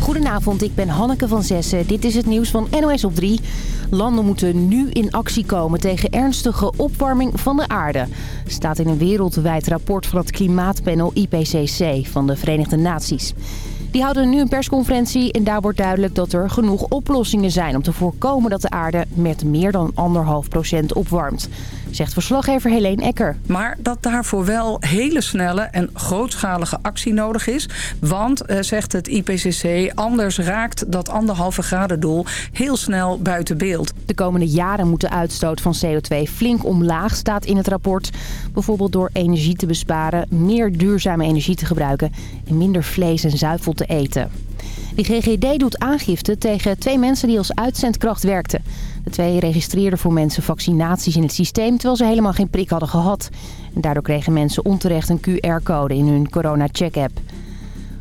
Goedenavond, ik ben Hanneke van Zessen. Dit is het nieuws van NOS op 3. Landen moeten nu in actie komen tegen ernstige opwarming van de aarde. Staat in een wereldwijd rapport van het klimaatpanel IPCC van de Verenigde Naties. Die houden nu een persconferentie en daar wordt duidelijk dat er genoeg oplossingen zijn... om te voorkomen dat de aarde met meer dan anderhalf procent opwarmt zegt verslaggever Helene Ecker. Maar dat daarvoor wel hele snelle en grootschalige actie nodig is. Want, eh, zegt het IPCC, anders raakt dat anderhalve graden doel heel snel buiten beeld. De komende jaren moet de uitstoot van CO2 flink omlaag, staat in het rapport. Bijvoorbeeld door energie te besparen, meer duurzame energie te gebruiken... en minder vlees en zuivel te eten. De GGD doet aangifte tegen twee mensen die als uitzendkracht werkten. De twee registreerden voor mensen vaccinaties in het systeem... terwijl ze helemaal geen prik hadden gehad. En daardoor kregen mensen onterecht een QR-code in hun corona-check-app.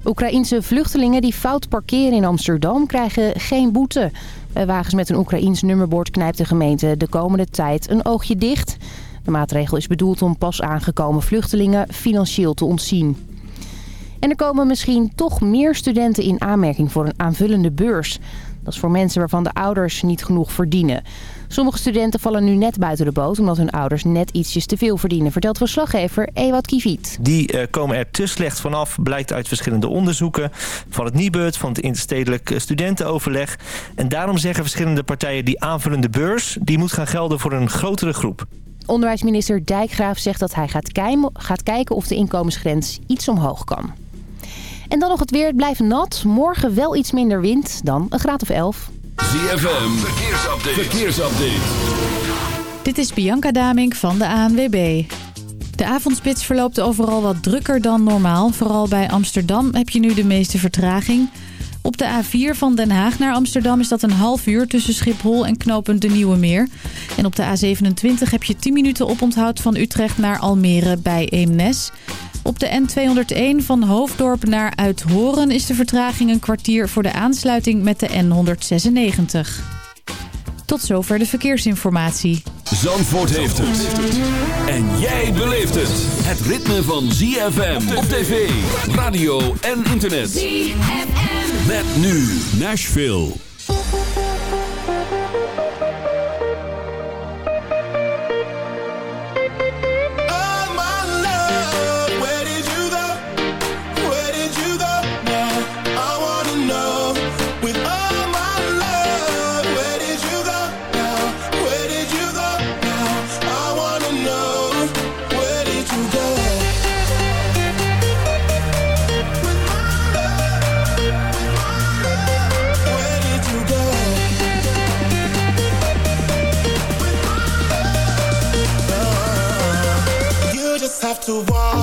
Oekraïense vluchtelingen die fout parkeren in Amsterdam krijgen geen boete. Bij wagens met een Oekraïens nummerbord knijpt de gemeente de komende tijd een oogje dicht. De maatregel is bedoeld om pas aangekomen vluchtelingen financieel te ontzien. En er komen misschien toch meer studenten in aanmerking voor een aanvullende beurs. Dat is voor mensen waarvan de ouders niet genoeg verdienen. Sommige studenten vallen nu net buiten de boot... omdat hun ouders net ietsjes te veel verdienen... vertelt verslaggever Ewout Kiviet. Die uh, komen er te slecht vanaf, blijkt uit verschillende onderzoeken... van het Nibud, van het Interstedelijk Studentenoverleg. En daarom zeggen verschillende partijen... die aanvullende beurs die moet gaan gelden voor een grotere groep. Onderwijsminister Dijkgraaf zegt dat hij gaat, gaat kijken of de inkomensgrens iets omhoog kan. En dan nog het weer. Het blijft nat. Morgen wel iets minder wind dan een graad of 11. ZFM. Verkeersupdate. Verkeersupdate. Dit is Bianca Damink van de ANWB. De avondspits verloopt overal wat drukker dan normaal. Vooral bij Amsterdam heb je nu de meeste vertraging. Op de A4 van Den Haag naar Amsterdam is dat een half uur tussen Schiphol en knooppunt de Nieuwe Meer. En op de A27 heb je 10 minuten oponthoud van Utrecht naar Almere bij Eemnes. Op de N201 van Hoofddorp naar Uithoren is de vertraging een kwartier voor de aansluiting met de N196. Tot zover de verkeersinformatie. Zandvoort heeft het. En jij beleeft het. Het ritme van ZFM op tv, radio en internet. ZFM. Met nu Nashville. To walk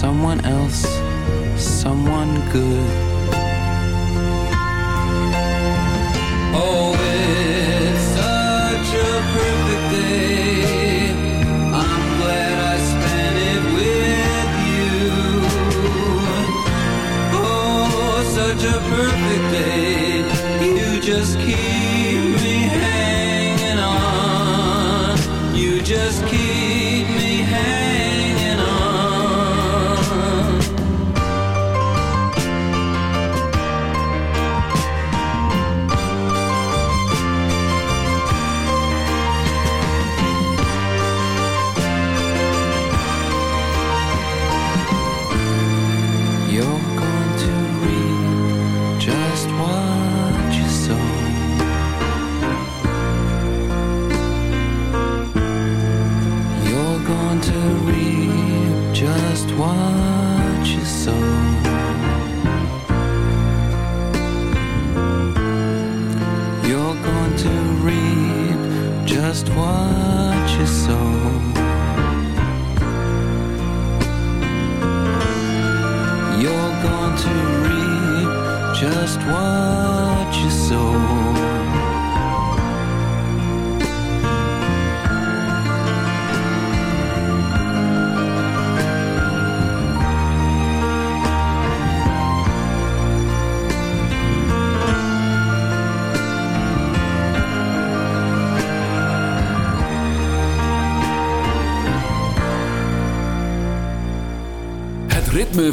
someone else, someone good.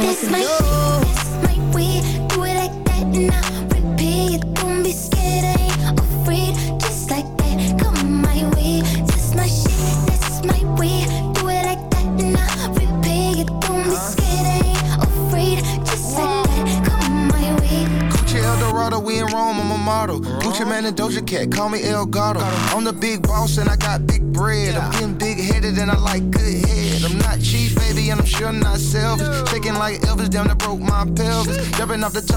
this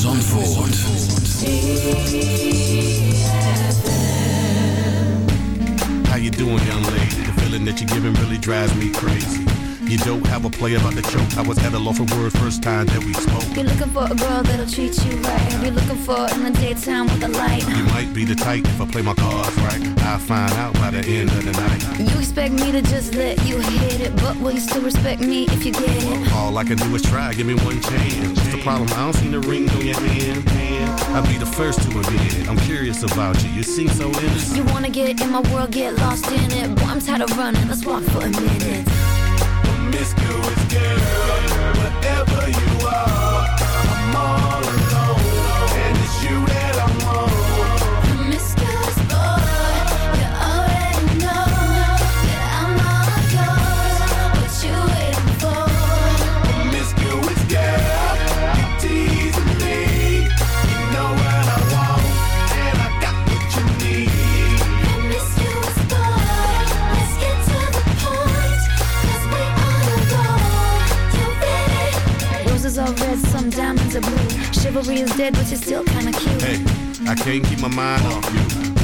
Zandvoort. How you doing, young lady? The feeling that you're giving really drives me crazy. You don't have a play about the choke. I was at a loss for word first time that we spoke. You're looking for a girl that'll treat you right. You're looking for it in the daytime with the light. You might be the type if I play my cards right. I'll find out by the end of the night. You expect me to just let you hit it, but will you still respect me if you get it? All I can do is try. Give me one chance Problem? I don't see the ring on your hand. hand. I'll be the first to admit it. I'm curious about you. You seem so innocent. You wanna get in my world, get lost in it. Boy, I'm tired of running. Let's walk for a minute. Promiscuous girl, whatever you are, diamonds are blue. Chivalry is dead, but you're still kinda cute. Hey, I can't keep my mind off you.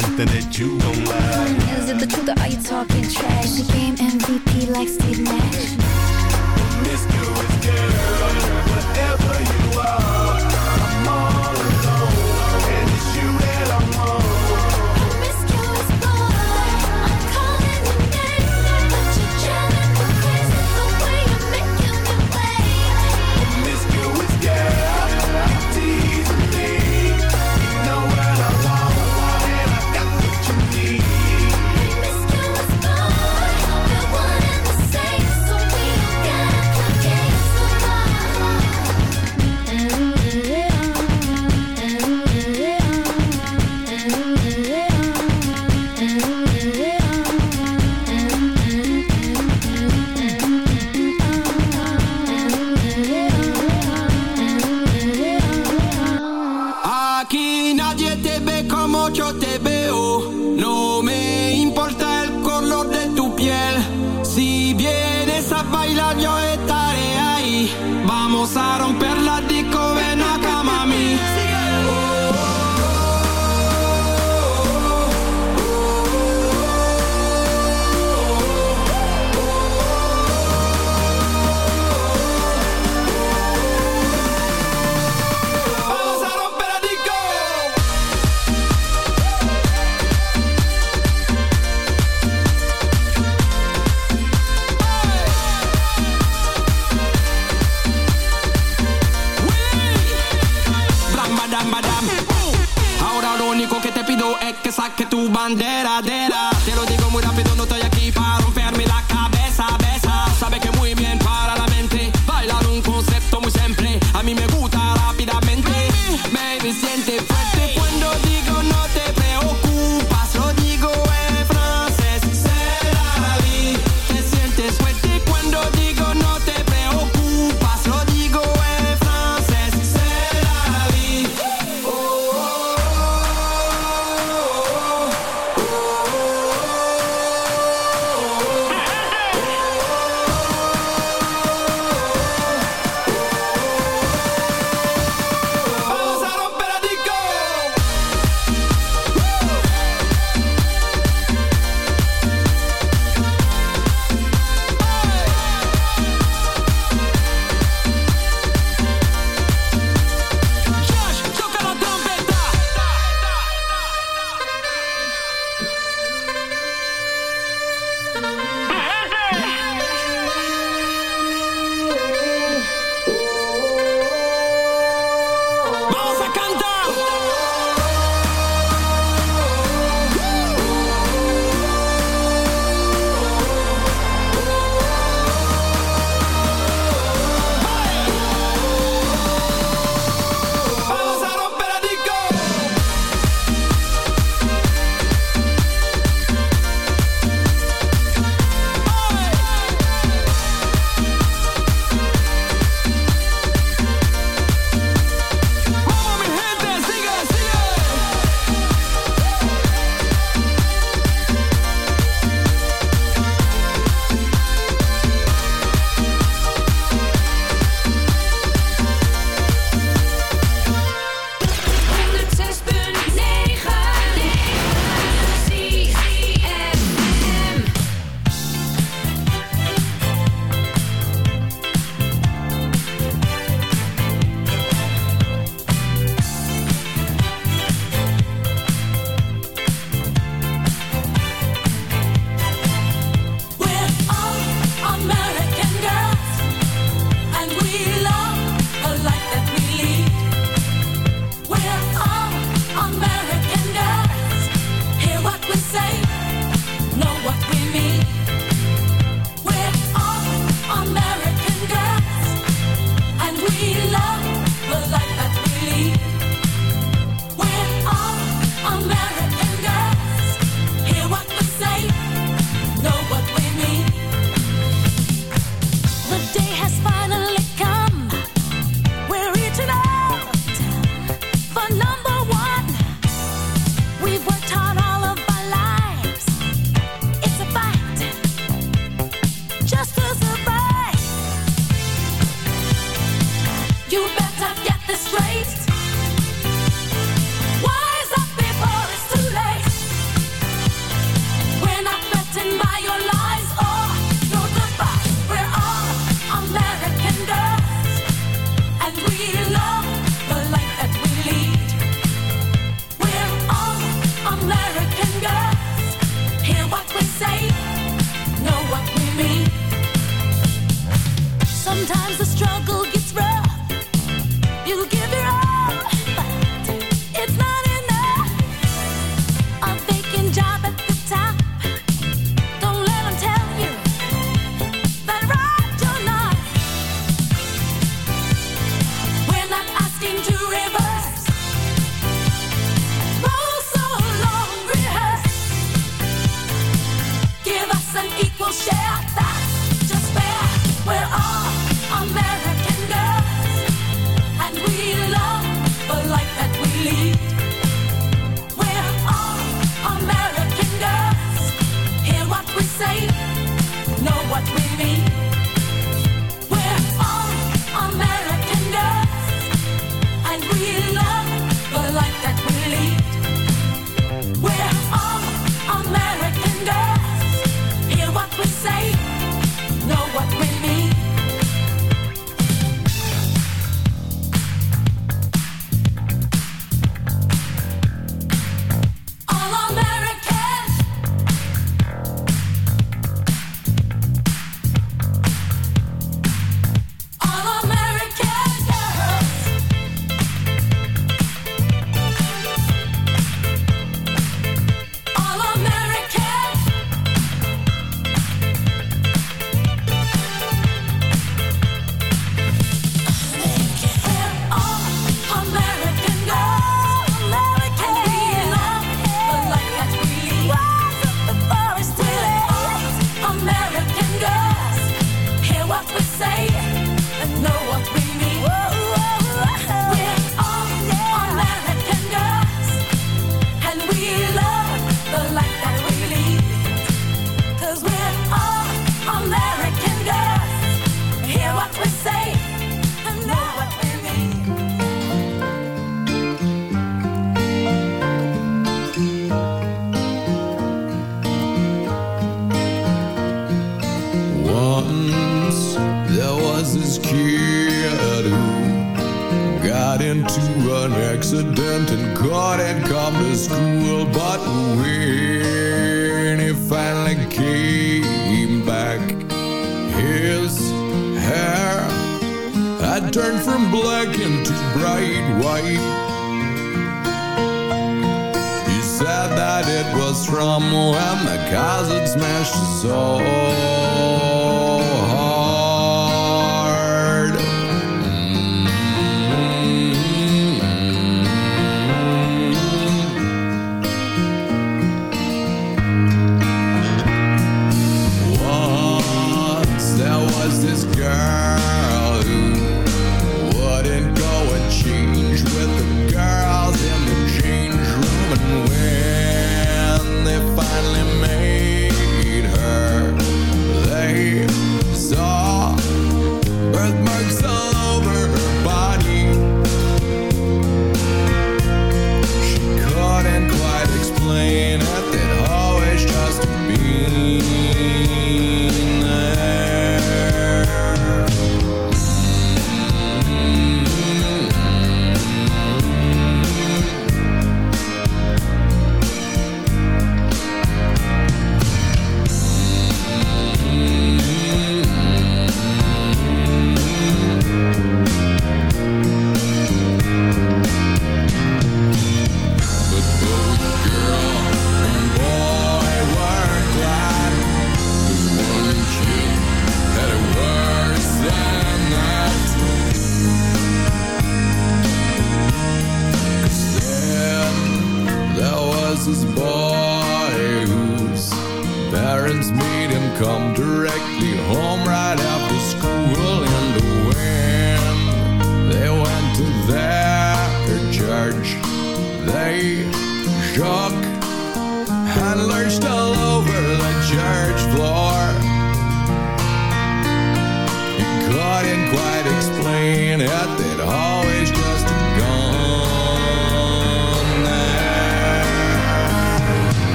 something that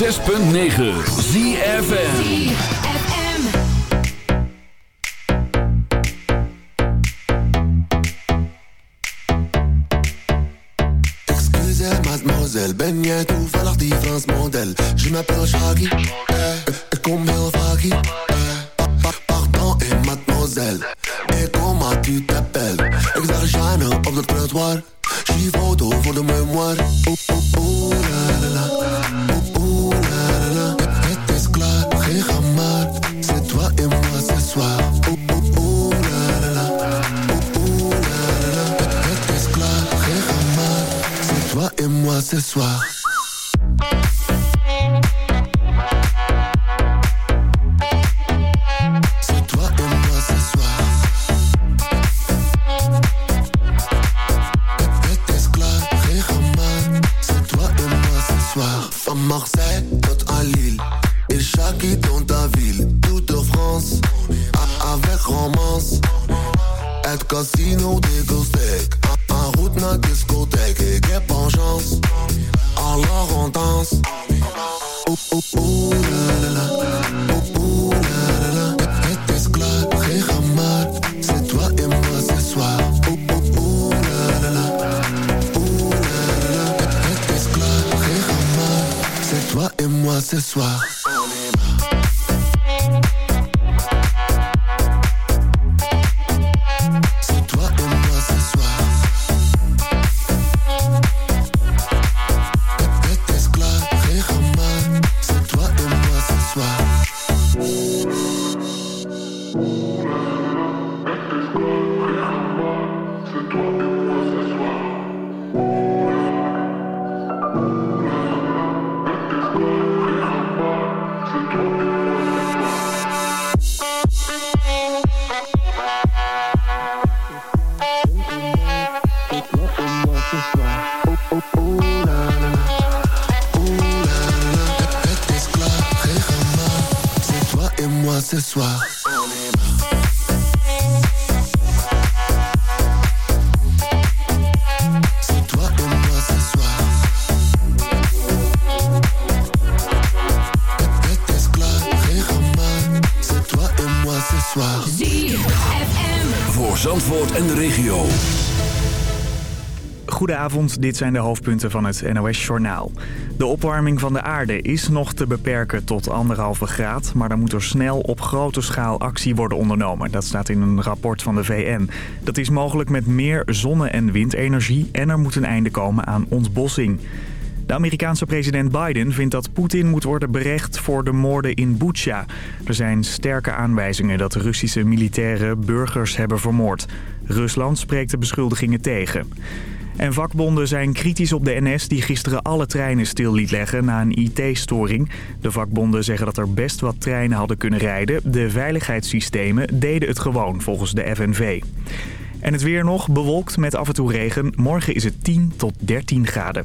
106.9 Et Shaki dans ta ville. Toute France. Avec romance. Het casino Gulsteak. En route naar discotheek. Ik heb een chance. Alors on danse. Oeh, oeh, oeh, la la la. Ce soir. Goedenavond, dit zijn de hoofdpunten van het NOS-journaal. De opwarming van de aarde is nog te beperken tot anderhalve graad... maar dan moet er snel op grote schaal actie worden ondernomen. Dat staat in een rapport van de VN. Dat is mogelijk met meer zonne- en windenergie... en er moet een einde komen aan ontbossing. De Amerikaanse president Biden vindt dat Poetin moet worden berecht voor de moorden in Butsja. Er zijn sterke aanwijzingen dat Russische militairen burgers hebben vermoord. Rusland spreekt de beschuldigingen tegen. En vakbonden zijn kritisch op de NS die gisteren alle treinen stil liet leggen na een IT-storing. De vakbonden zeggen dat er best wat treinen hadden kunnen rijden. De veiligheidssystemen deden het gewoon volgens de FNV. En het weer nog, bewolkt met af en toe regen. Morgen is het 10 tot 13 graden.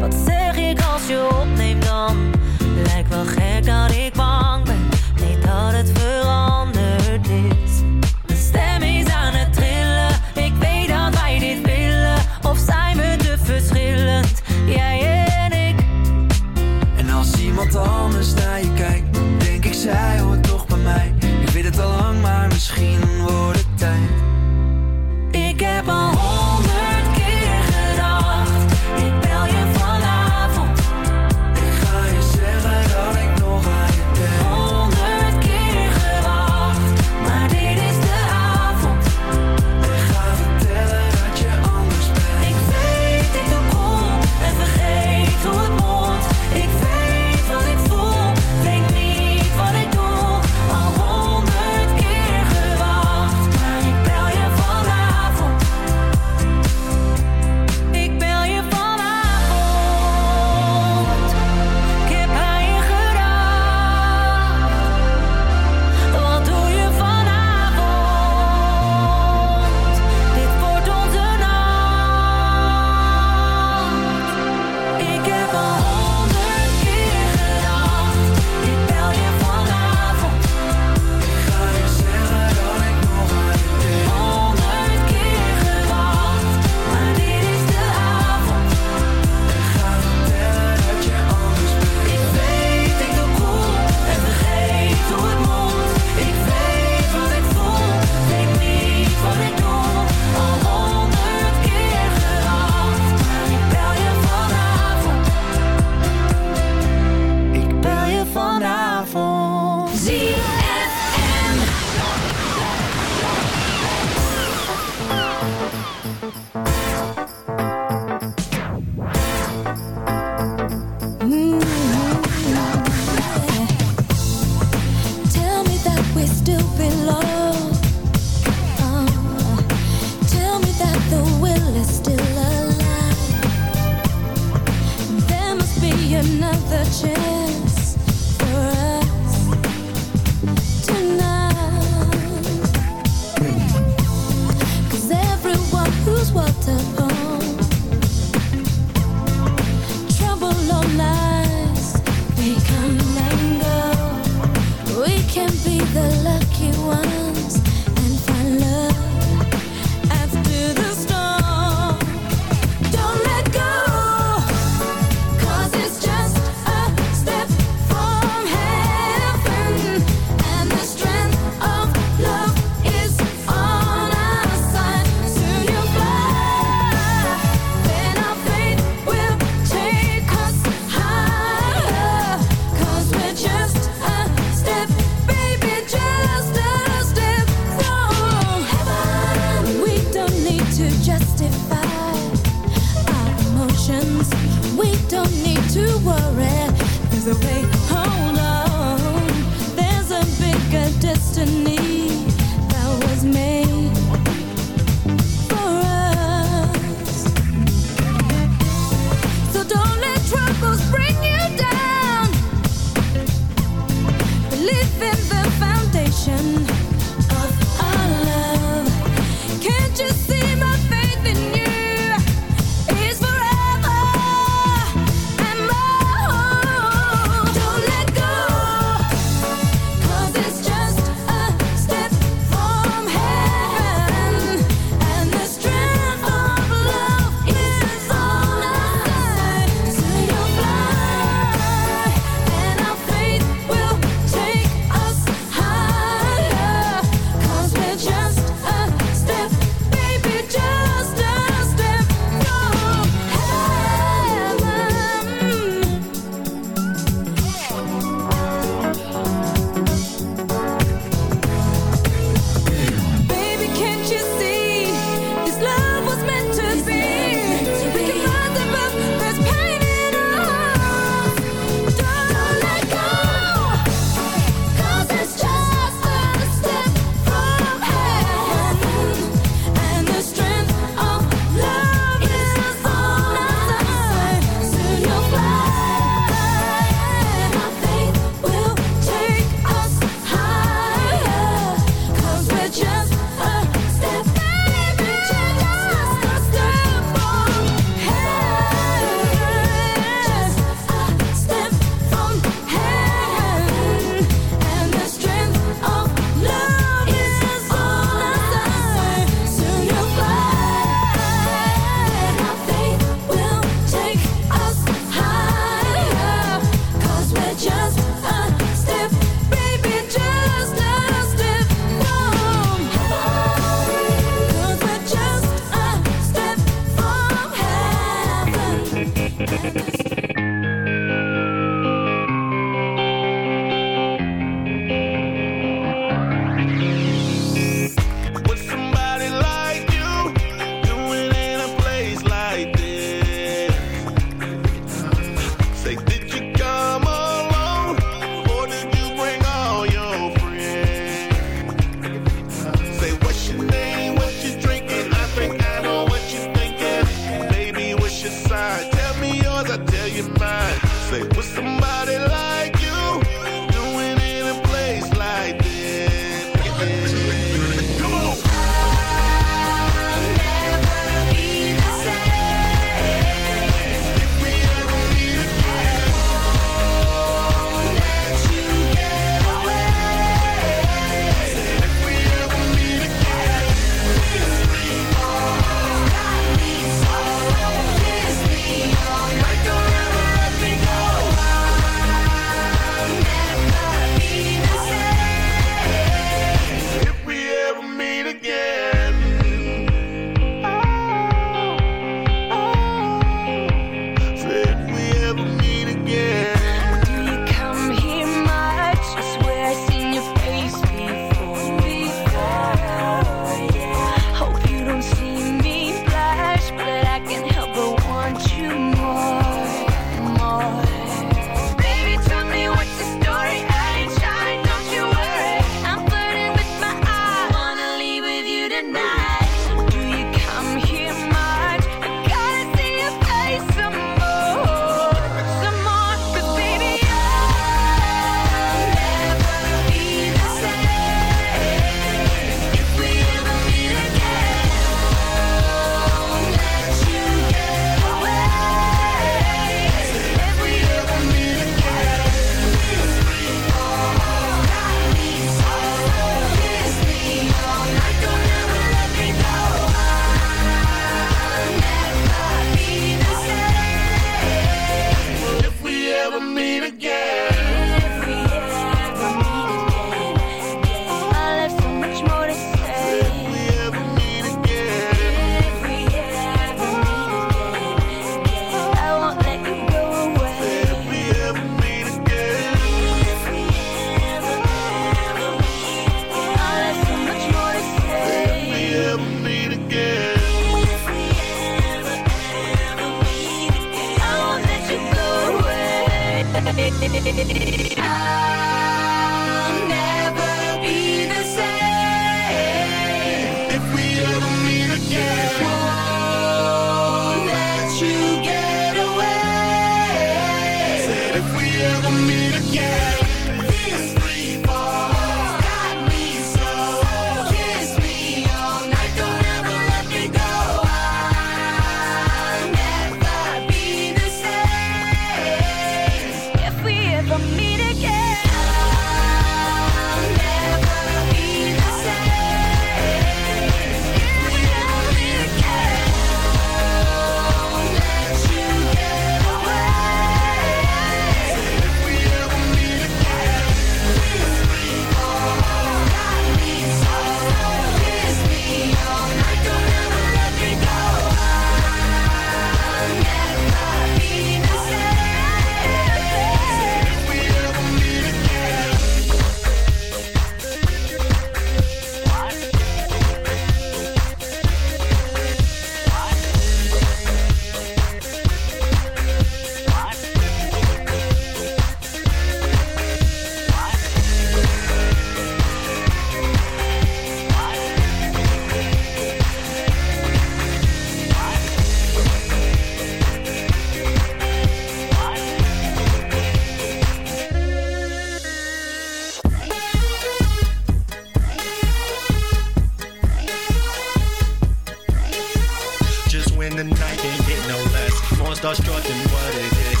Cause what it is.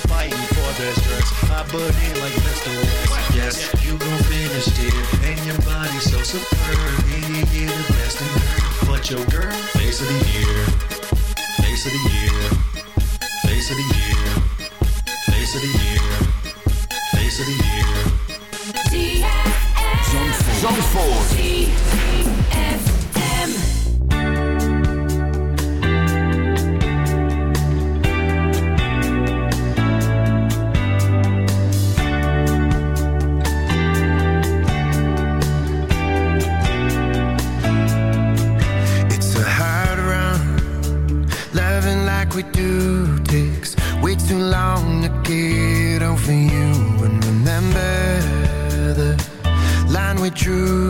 Fighting for drugs I put in like Mr. West. Yes, you gon' finish And your so superb. The best in her. But your girl Face of the year. Face of the year. Face of the year. Face of the year. Face of the year. true.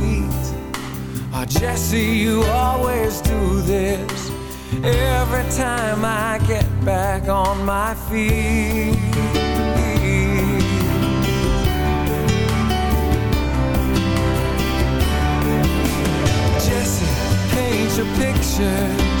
Jesse, you always do this every time I get back on my feet. Jesse, paint your pictures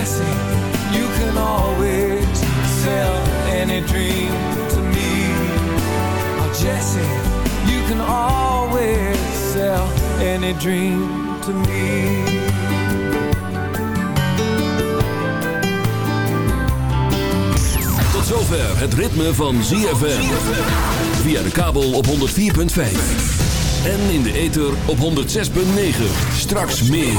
Jesse, you can always sell any dream to me. Oh, Jesse, you can always sell any dream to me. Tot zover het ritme van ZFM. Via de kabel op 104.5. En in de ether op 106.9. Straks meer.